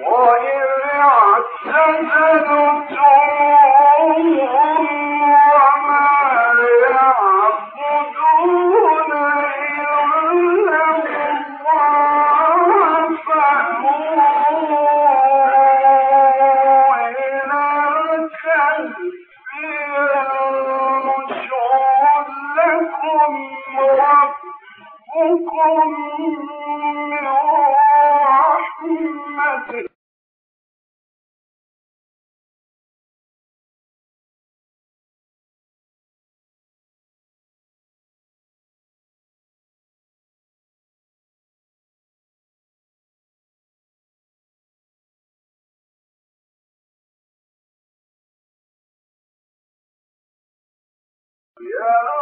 وإذ اعتزلوا يا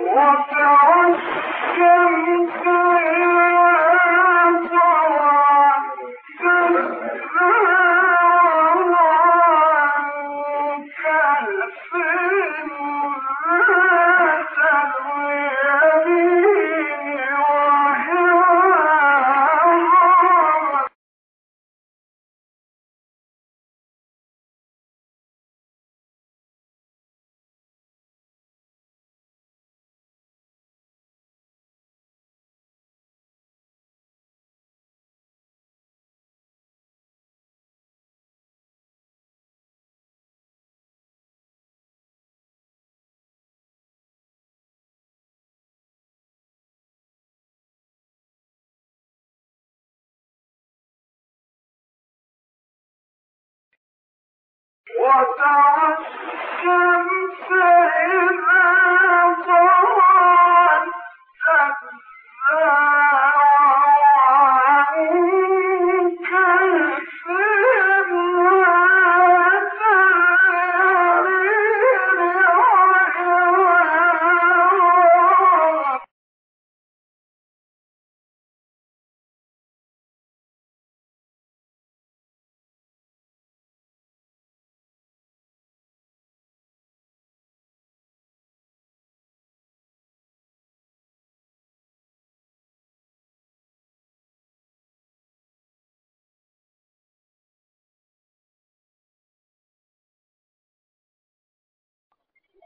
وترى الشمس إذا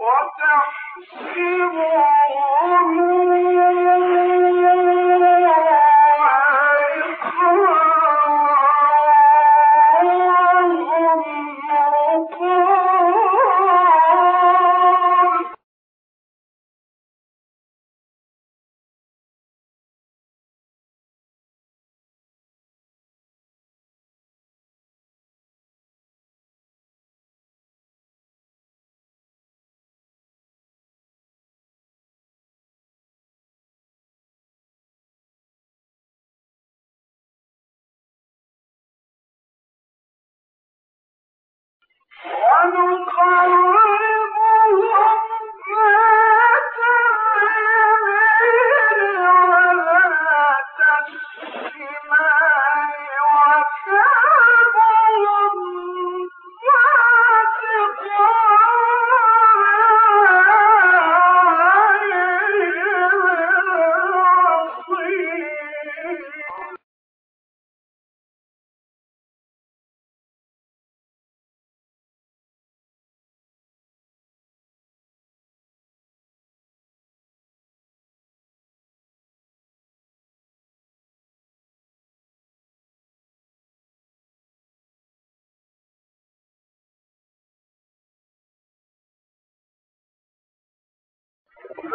وتحسبهم ومقربهم Oh,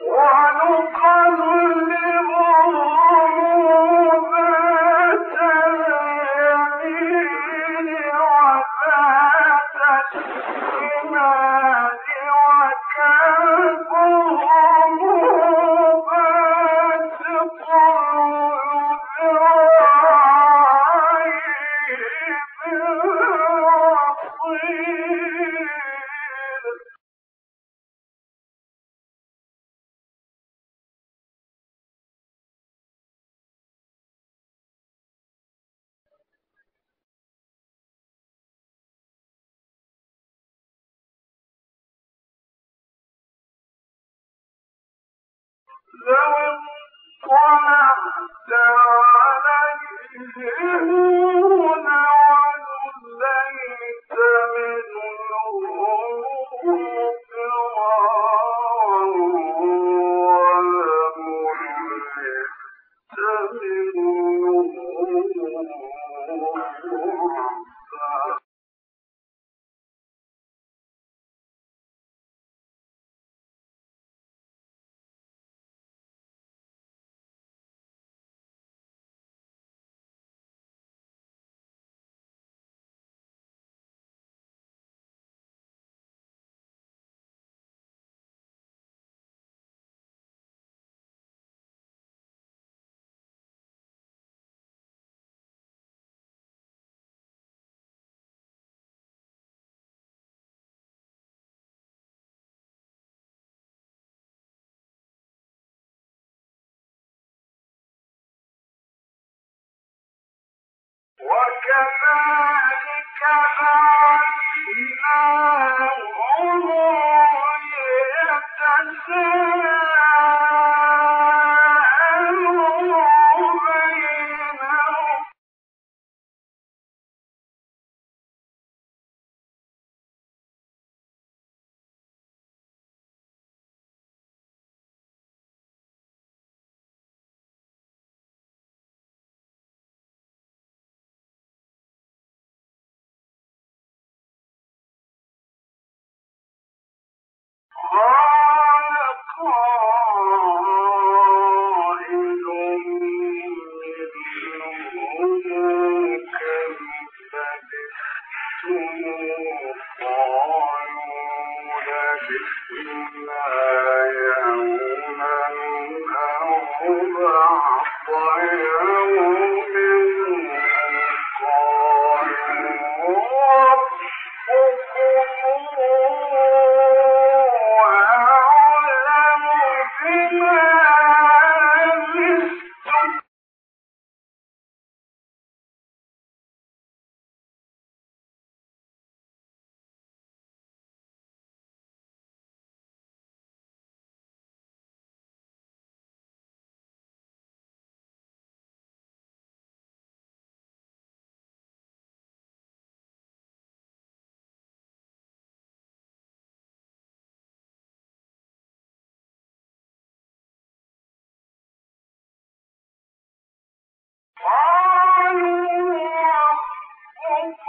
ونقر لو اطلعت عليهم وكذلك جعلناهم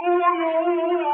كونوا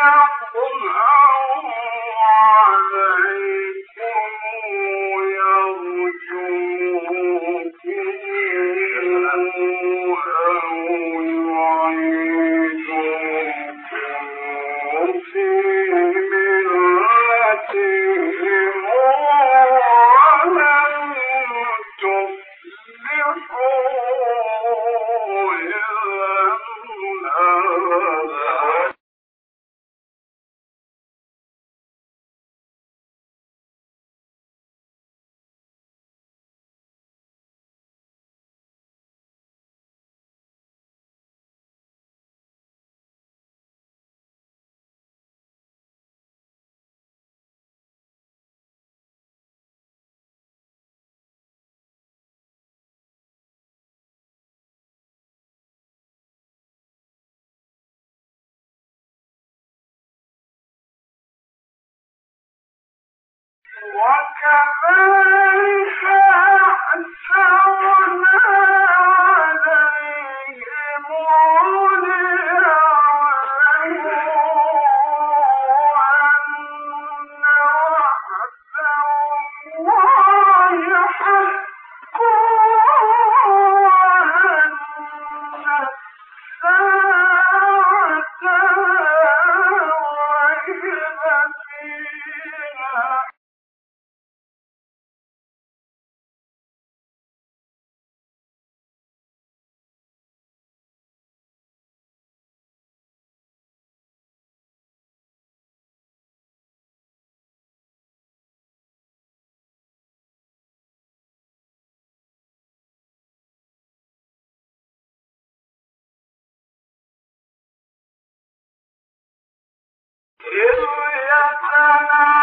يقمع على وكذلك ربنا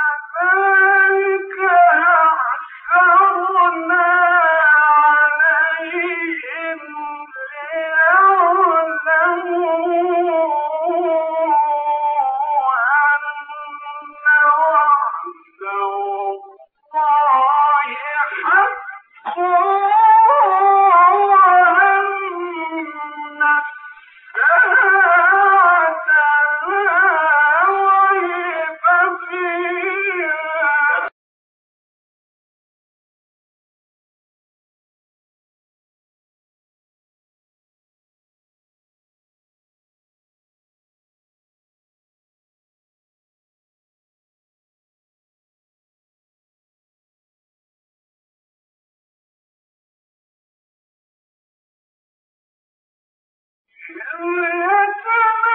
كذلك Let's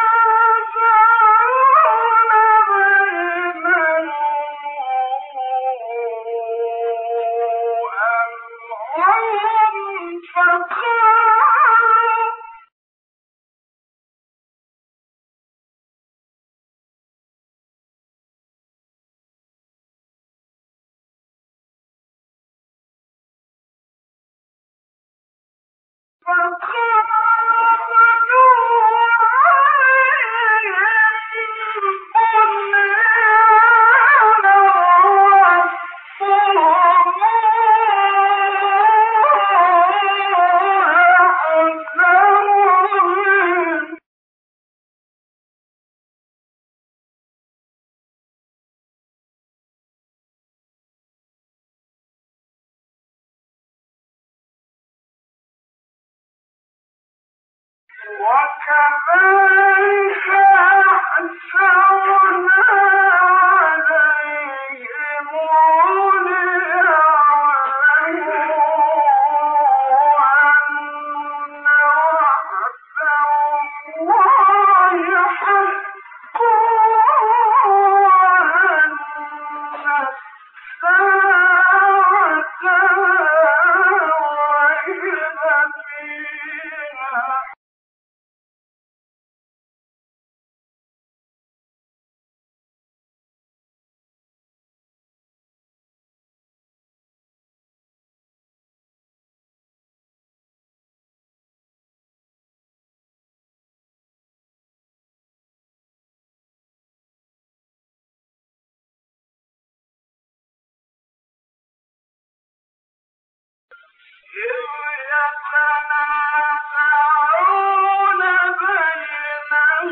وكذلك أحسناه يتنازعون بينهم